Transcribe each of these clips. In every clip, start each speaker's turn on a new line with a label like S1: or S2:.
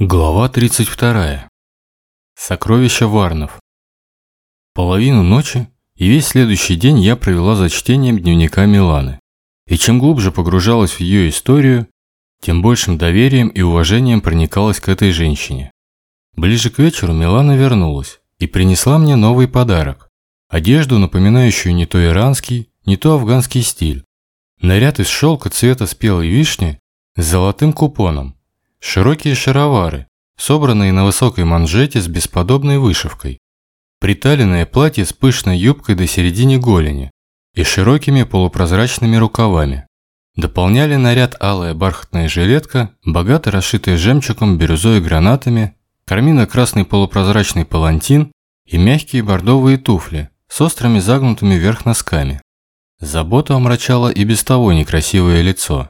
S1: Глава 32. Сокровища Варнов. Половину ночи и весь следующий день я провела за чтением дневника Миланы. И чем глубже погружалась в ее историю, тем большим доверием и уважением проникалась к этой женщине. Ближе к вечеру Милана вернулась и принесла мне новый подарок. Одежду, напоминающую не то иранский, не то афганский стиль. Наряд из шелка цвета спелой вишни с золотым купоном, Широкие шаровары, собранные на высокой манжете с бесподобной вышивкой. Приталенное платье с пышной юбкой до середины голени и широкими полупрозрачными рукавами. Дополняли наряд алая бархатная жилетка, богато расшитая жемчугом, бирюзой и гранатами, кармино-красный полупрозрачный палантин и мягкие бордовые туфли с острыми загнутыми вверх носками. Забота омрачала и без того некрасивое лицо.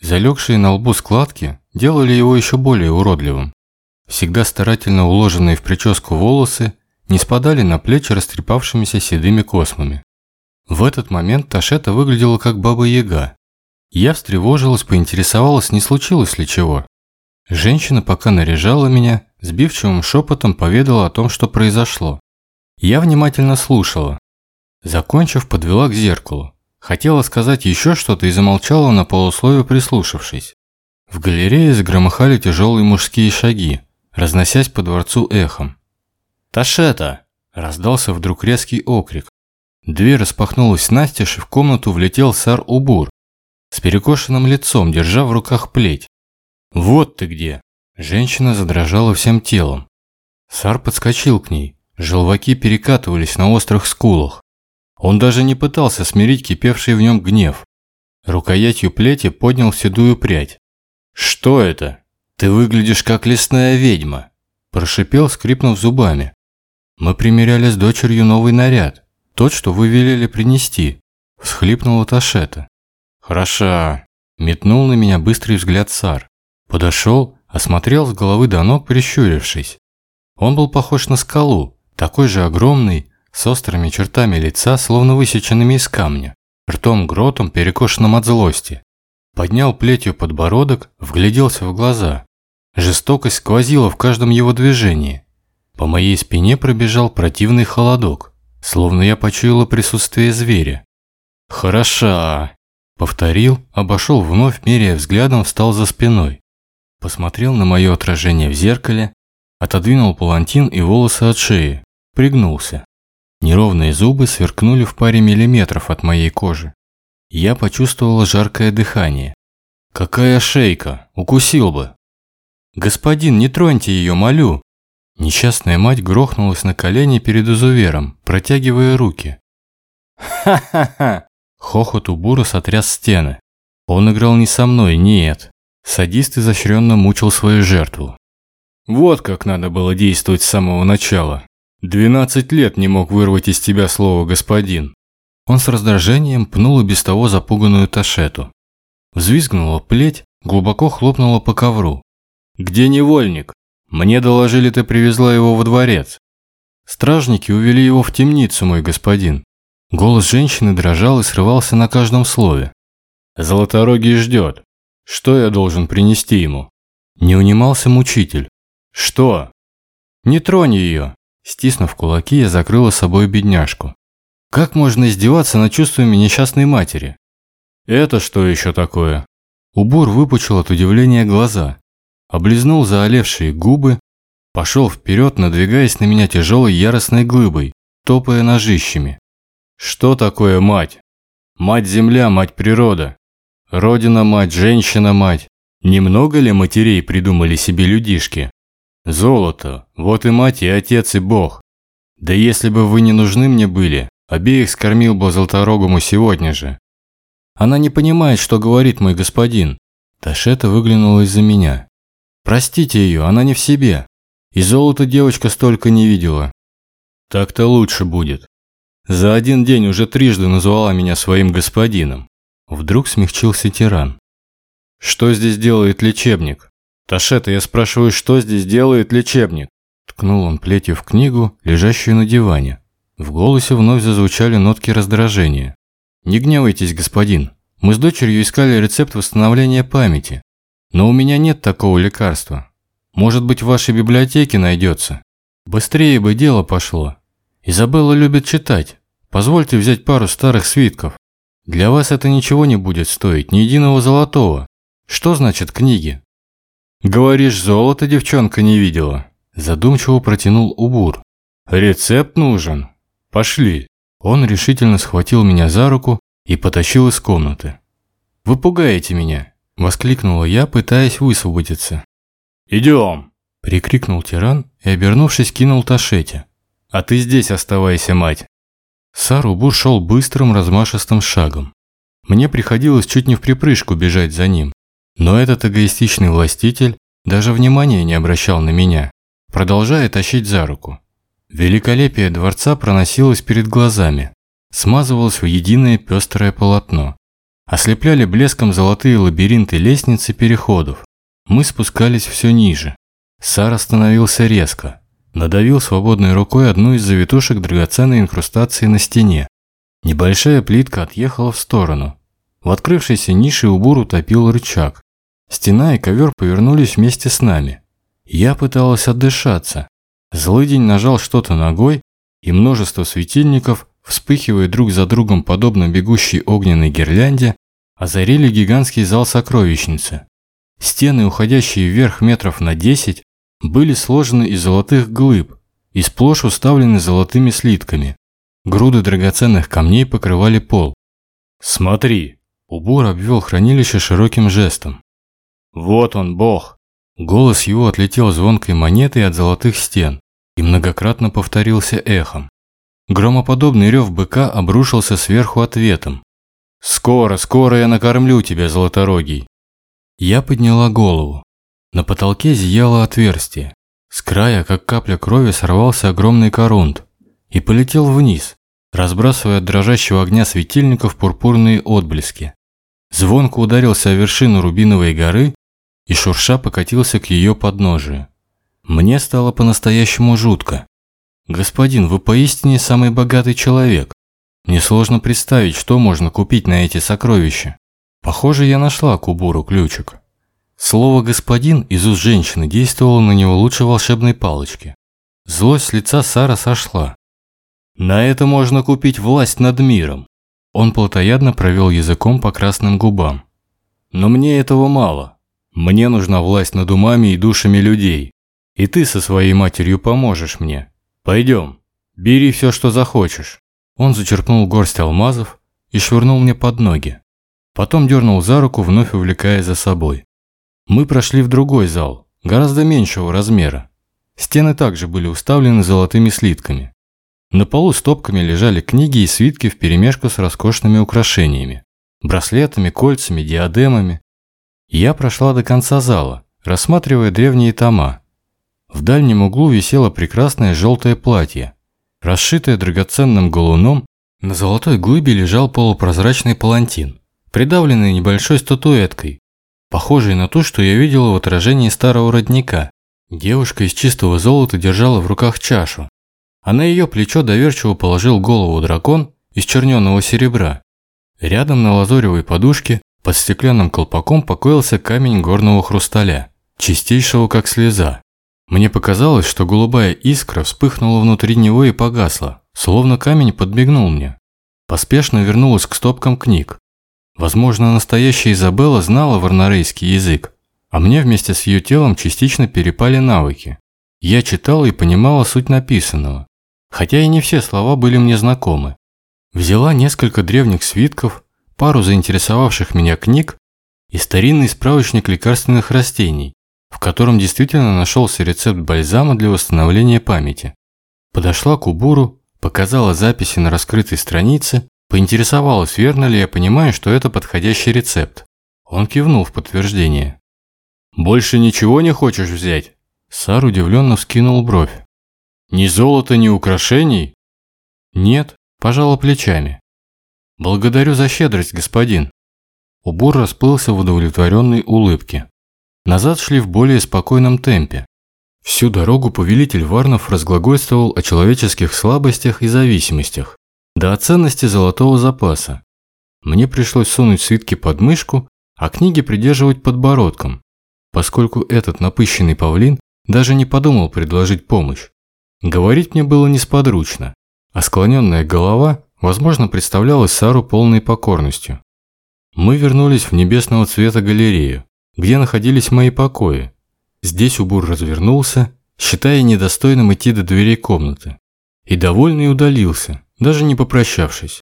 S1: Залегшие на лбу складки делали его еще более уродливым. Всегда старательно уложенные в прическу волосы не спадали на плечи растрепавшимися седыми космами. В этот момент Ташета выглядела как баба-яга. Я встревожилась, поинтересовалась, не случилось ли чего. Женщина, пока наряжала меня, сбивчивым шепотом поведала о том, что произошло. Я внимательно слушала. Закончив, подвела к зеркалу. Хотела сказать еще что-то и замолчала на полусловие, прислушавшись. В галерее загромыхали тяжелые мужские шаги, разносясь по дворцу эхом. «Ташета!» – раздался вдруг резкий окрик. Дверь распахнулась настежь, и в комнату влетел сар-убур с перекошенным лицом, держа в руках плеть. «Вот ты где!» Женщина задрожала всем телом. Сар подскочил к ней, желваки перекатывались на острых скулах. Он даже не пытался смирить кипевший в нем гнев. Рукоятью плети поднял седую прядь. «Что это? Ты выглядишь как лесная ведьма!» Прошипел, скрипнув зубами. «Мы примеряли с дочерью новый наряд, тот, что вы велели принести», всхлипнула Ташета. «Хороша!» Метнул на меня быстрый взгляд Сар. Подошел, осмотрел с головы до ног, прищурившись. Он был похож на скалу, такой же огромный, с острыми чертами лица, словно высеченными из камня, ртом-гротом, перекошенным от злости. Поднял плетью подбородок, вгляделся в глаза. Жестокость сквозила в каждом его движении. По моей спине пробежал противный холодок, словно я почуяла присутствие зверя. «Хороша!» Повторил, обошел вновь, меряя взглядом, встал за спиной. Посмотрел на мое отражение в зеркале, отодвинул палантин и волосы от шеи, пригнулся. Неровные зубы сверкнули в паре миллиметров от моей кожи. Я почувствовала жаркое дыхание. «Какая шейка! Укусил бы!» «Господин, не троньте ее, молю!» Несчастная мать грохнулась на колени перед изувером, протягивая руки. «Ха-ха-ха!» Хохот у Бура сотряс стены. Он играл не со мной, нет. Садист изощренно мучил свою жертву. Вот как надо было действовать с самого начала. Двенадцать лет не мог вырвать из тебя слово «господин». Он с раздражением пнул и без того запуганную Ташету. Взвизгнула плеть, глубоко хлопнула по ковру. «Где невольник? Мне доложили, ты привезла его во дворец». «Стражники увели его в темницу, мой господин». Голос женщины дрожал и срывался на каждом слове. «Золоторогий ждет. Что я должен принести ему?» Не унимался мучитель. «Что?» «Не тронь ее!» Стиснув кулаки, я закрыла собой бедняжку. Как можно издеваться над чувствами несчастной матери? Это что еще такое? Убор выпучил от удивления глаза, облизнул заолевшие губы, пошел вперед, надвигаясь на меня тяжелой яростной глыбой, топая ножищами. Что такое мать? Мать-земля, мать-природа. Родина-мать, женщина-мать. Немного ли матерей придумали себе людишки? Золото, вот и мать, и отец, и бог. Да если бы вы не нужны мне были, обеих скормил бы Золоторогому сегодня же. Она не понимает, что говорит мой господин. Ташета выглянула из-за меня. Простите ее, она не в себе. И золота девочка столько не видела. Так-то лучше будет. За один день уже трижды назвала меня своим господином. Вдруг смягчился тиран. Что здесь делает лечебник? «Ташета, я спрашиваю, что здесь делает лечебник?» Ткнул он плетью в книгу, лежащую на диване. В голосе вновь зазвучали нотки раздражения. «Не гневайтесь, господин. Мы с дочерью искали рецепт восстановления памяти. Но у меня нет такого лекарства. Может быть, в вашей библиотеке найдется. Быстрее бы дело пошло. Изабелла любит читать. Позвольте взять пару старых свитков. Для вас это ничего не будет стоить, ни единого золотого. Что значит книги? Говоришь, золото девчонка не видела. Задумчиво протянул Убур. Рецепт нужен. Пошли. Он решительно схватил меня за руку и потащил из комнаты. «Вы пугаете меня!» – воскликнула я, пытаясь высвободиться. «Идем!» – прикрикнул тиран и, обернувшись, кинул Ташете. «А ты здесь оставайся, мать!» Сарубур шел быстрым размашистым шагом. Мне приходилось чуть не в припрыжку бежать за ним, но этот эгоистичный властитель даже внимания не обращал на меня, продолжая тащить за руку. Великолепие дворца проносилось перед глазами, смазывалось в единое пестрое полотно. Ослепляли блеском золотые лабиринты лестниц и переходов. Мы спускались все ниже. Сар остановился резко. Надавил свободной рукой одну из завитушек драгоценной инкрустации на стене. Небольшая плитка отъехала в сторону. В открывшейся нише Убур утопил рычаг. Стена и ковер повернулись вместе с нами. Я пыталась отдышаться, Злыдень нажал что-то ногой, и множество светильников, вспыхивая друг за другом подобно бегущей огненной гирлянде, озарили гигантский зал сокровищницы. Стены, уходящие вверх метров на 10, были сложены из золотых глыб и сплошь уставлены золотыми слитками. Груды драгоценных камней покрывали пол. «Смотри!» – Убор обвел хранилище широким жестом. «Вот он, бог!» Голос его отлетел звонкой монетой от золотых стен и многократно повторился эхом. Громоподобный рев быка обрушился сверху ответом. «Скоро, скоро я накормлю тебя, золоторогий!» Я подняла голову. На потолке зияло отверстие. С края, как капля крови, сорвался огромный корунд и полетел вниз, разбрасывая от дрожащего огня светильников пурпурные отблески. Звонко ударился о вершину Рубиновой горы и шурша покатился к ее подножию. Мне стало по-настоящему жутко. «Господин, вы поистине самый богатый человек. Несложно представить, что можно купить на эти сокровища. Похоже, я нашла Кубуру ключик». Слово «господин» из уст женщины действовало на него лучше волшебной палочки. Злость с лица Сара сошла. «На это можно купить власть над миром». Он плотоядно провел языком по красным губам. «Но мне этого мало. Мне нужна власть над умами и душами людей. И ты со своей матерью поможешь мне. Пойдем, бери все, что захочешь». Он зачерпнул горсть алмазов и швырнул мне под ноги. Потом дернул за руку, вновь увлекая за собой. Мы прошли в другой зал, гораздо меньшего размера. Стены также были уставлены золотыми слитками. На полу стопками лежали книги и свитки вперемешку с роскошными украшениями. Браслетами, кольцами, диадемами, я прошла до конца зала, рассматривая древние тома. В дальнем углу висело прекрасное желтое платье. Расшитое драгоценным галуном, на золотой глыбе лежал полупрозрачный палантин, придавленный небольшой статуэткой, похожей на ту, что я видела в отражении старого родника. Девушка из чистого золота держала в руках чашу, а на ее плечо доверчиво положил голову дракон из черненого серебра. Рядом на лазоревой подушке под стеклянным колпаком покоился камень горного хрусталя, чистейшего как слеза. Мне показалось, что голубая искра вспыхнула внутри него и погасла, словно камень подмигнул мне. Поспешно вернулась к стопкам книг. Возможно, настоящая Изабелла знала варнарейский язык, а мне вместе с ее телом частично перепали навыки. Я читала и понимала суть написанного, хотя и не все слова были мне знакомы. Взяла несколько древних свитков, пару заинтересовавших меня книг и старинный справочник лекарственных растений, в котором действительно нашелся рецепт бальзама для восстановления памяти. Подошла к Убуру, показала записи на раскрытой странице, поинтересовалась, верно ли я понимаю, что это подходящий рецепт. Он кивнул в подтверждение. «Больше ничего не хочешь взять?» Сар удивленно вскинул бровь. «Ни золота, ни украшений?» «Нет», пожала плечами. «Благодарю за щедрость, господин». Убор расплылся в удовлетворенной улыбке. Назад шли в более спокойном темпе. Всю дорогу повелитель Варнов разглагольствовал о человеческих слабостях и зависимостях, да о ценности золотого запаса. Мне пришлось сунуть свитки под мышку, а книги придерживать подбородком. поскольку этот напыщенный павлин даже не подумал предложить помощь. Говорить мне было несподручно, а склоненная голова, возможно, представлялась Сару полной покорностью. Мы вернулись в небесного цвета галерею, где находились мои покои. Здесь Убур развернулся, считая недостойным идти до дверей комнаты. И довольный удалился, даже не попрощавшись.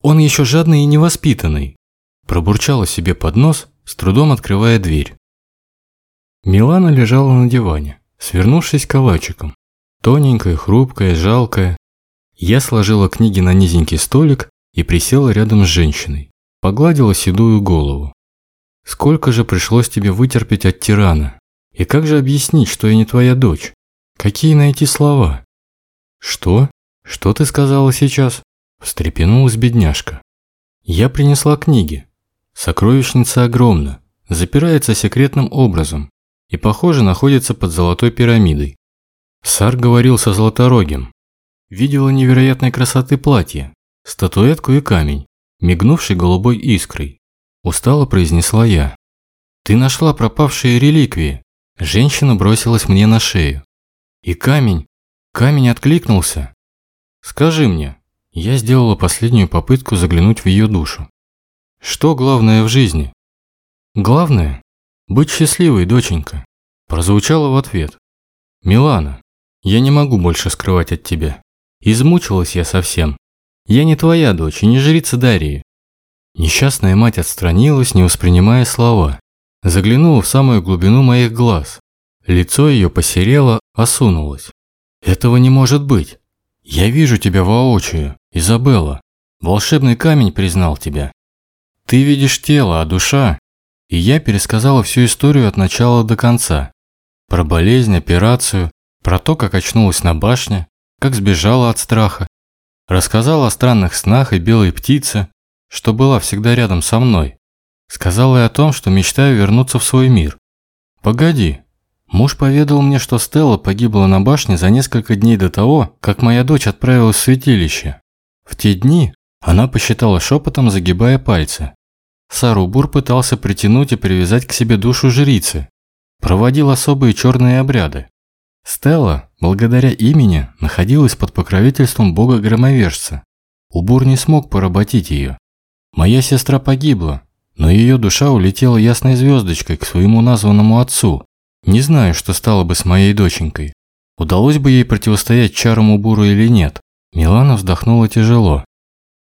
S1: Он еще жадный и невоспитанный. Пробурчала себе под нос, с трудом открывая дверь. Милана лежала на диване, свернувшись калачиком. Тоненькая, хрупкая, жалкая. Я сложила книги на низенький столик и присела рядом с женщиной. Погладила седую голову. Сколько же пришлось тебе вытерпеть от тирана? И как же объяснить, что я не твоя дочь? Какие найти слова? Что? Что ты сказала сейчас? Встрепенулась бедняжка. Я принесла книги. Сокровищница огромна, запирается секретным образом и, похоже, находится под золотой пирамидой. Сар говорил со Золоторогим. Видела невероятной красоты платье, статуэтку и камень, мигнувший голубой искрой. Устало произнесла я. «Ты нашла пропавшие реликвии!» Женщина бросилась мне на шею. И камень, камень откликнулся. «Скажи мне». Я сделала последнюю попытку заглянуть в ее душу. «Что главное в жизни?» «Главное – быть счастливой, доченька», – прозвучало в ответ. «Милана, я не могу больше скрывать от тебя. Измучилась я совсем. Я не твоя дочь и не жрица Дарьи. Несчастная мать отстранилась, не воспринимая слова. Заглянула в самую глубину моих глаз. Лицо ее посерело, осунулось. Этого не может быть. Я вижу тебя воочию, Изабелла. Волшебный камень признал тебя. Ты видишь тело, а душа... И я пересказала всю историю от начала до конца. Про болезнь, операцию, про то, как очнулась на башне, как сбежала от страха. Рассказала о странных снах и белой птице, что была всегда рядом со мной. Сказала и о том, что мечтаю вернуться в свой мир. Погоди. Муж поведал мне, что Стелла погибла на башне за несколько дней до того, как моя дочь отправилась в святилище. В те дни она посчитала шепотом, загибая пальцы. Сарубур пытался притянуть и привязать к себе душу жрицы. Проводил особые черные обряды. Стелла, благодаря имени, находилась под покровительством бога-громовержца. Убур не смог поработить ее. Моя сестра погибла, но ее душа улетела ясной звездочкой к своему названному отцу. Не знаю, что стало бы с моей доченькой. Удалось бы ей противостоять чарам Убуру или нет. Милана вздохнула тяжело.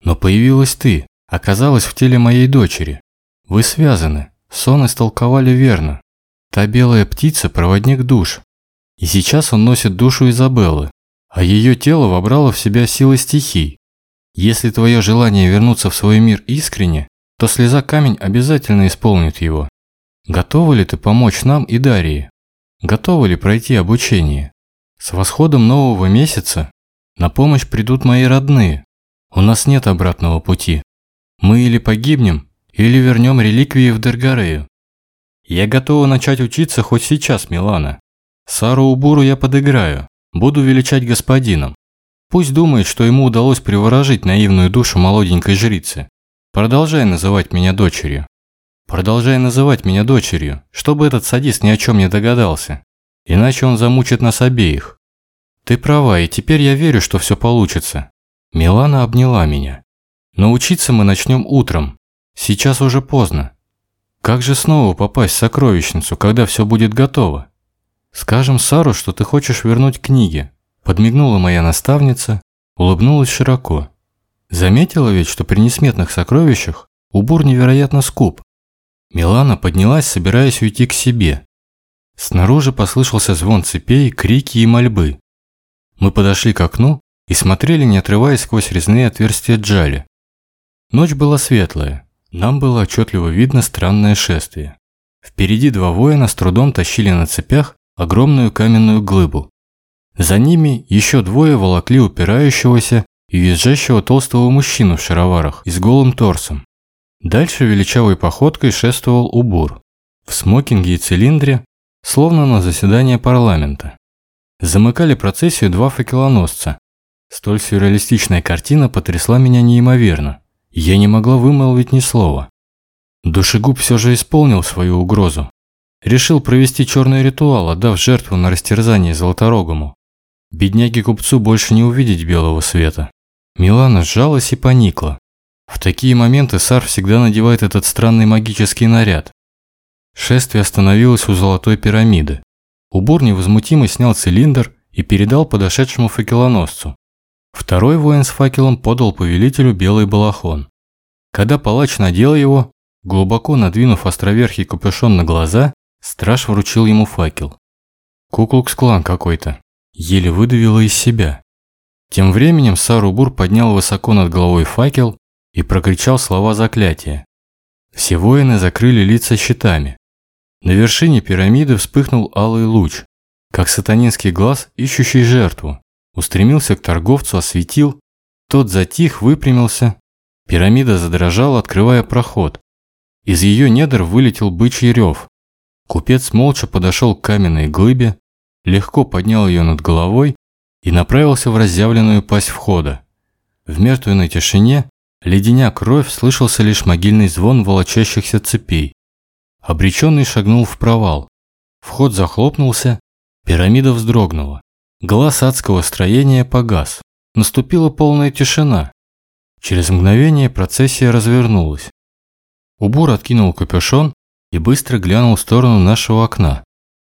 S1: Но появилась ты, оказалась в теле моей дочери. Вы связаны, сон истолковали верно. Та белая птица – проводник душ, и сейчас он носит душу Изабеллы, а ее тело вобрало в себя силы стихий. Если твое желание вернуться в свой мир искренне, то слеза камень обязательно исполнит его. Готова ли ты помочь нам и Дарье? Готова ли пройти обучение? С восходом нового месяца на помощь придут мои родные. У нас нет обратного пути. Мы или погибнем, или вернем реликвии в Дергарею. Я готова начать учиться хоть сейчас, Милана. Сару Убуру я подыграю, буду величать господином. Пусть думает, что ему удалось приворожить наивную душу молоденькой жрицы. Продолжай называть меня дочерью. Продолжай называть меня дочерью, чтобы этот садист ни о чем не догадался. Иначе он замучит нас обеих. Ты права, и теперь я верю, что все получится. Милана обняла меня. Но учиться мы начнем утром. Сейчас уже поздно. Как же снова попасть в сокровищницу, когда все будет готово? «Скажем Сару, что ты хочешь вернуть книги», – подмигнула моя наставница, улыбнулась широко. Заметила ведь, что при несметных сокровищах убор невероятно скуп. Милана поднялась, собираясь уйти к себе. Снаружи послышался звон цепей, крики и мольбы. Мы подошли к окну и смотрели, не отрываясь сквозь резные отверстия джали. Ночь была светлая, нам было отчетливо видно странное шествие. Впереди два воина с трудом тащили на цепях огромную каменную глыбу. За ними еще двое волокли упирающегося и визжащего толстого мужчину в шароварах и с голым торсом. Дальше величавой походкой шествовал Убур, в смокинге и цилиндре, словно на заседание парламента. Замыкали процессию два факелоносца. Столь сюрреалистичная картина потрясла меня неимоверно, я не могла вымолвить ни слова. Душегуб все же исполнил свою угрозу. Решил провести черный ритуал, отдав жертву на растерзание Золоторогому. Бедняге-купцу больше не увидеть белого света. Милана сжалась и поникла. В такие моменты Сар всегда надевает этот странный магический наряд. Шествие остановилось у золотой пирамиды. Убор невозмутимо снял цилиндр и передал подошедшему факелоносцу. Второй воин с факелом подал повелителю белый балахон. Когда палач надел его, глубоко надвинув островерхий капюшон на глаза, страж вручил ему факел. Куклукс-клан какой-то. Еле выдавила из себя. Тем временем Сарубур поднял высоко над головой факел и прокричал слова заклятия. Все воины закрыли лица щитами. На вершине пирамиды вспыхнул алый луч, как сатанинский глаз, ищущий жертву. Устремился к торговцу, осветил. Тот затих, выпрямился. Пирамида задрожала, открывая проход. Из ее недр вылетел бычий рев. Купец молча подошел к каменной глыбе, легко поднял ее над головой и направился в разъявленную пасть входа. В мертвенной тишине, леденя кровь, слышался лишь могильный звон волочащихся цепей. Обреченный шагнул в провал. Вход захлопнулся, пирамида вздрогнула. Глаз адского строения погас. Наступила полная тишина. Через мгновение процессия развернулась. Убор откинул капюшон и быстро глянул в сторону нашего окна.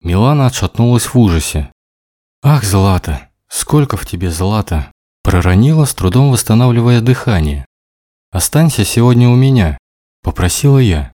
S1: Милана отшатнулась в ужасе. «Ах, Злата, сколько в тебе злата!» Проронила, с трудом восстанавливая дыхание. «Останься сегодня у меня», – попросила я.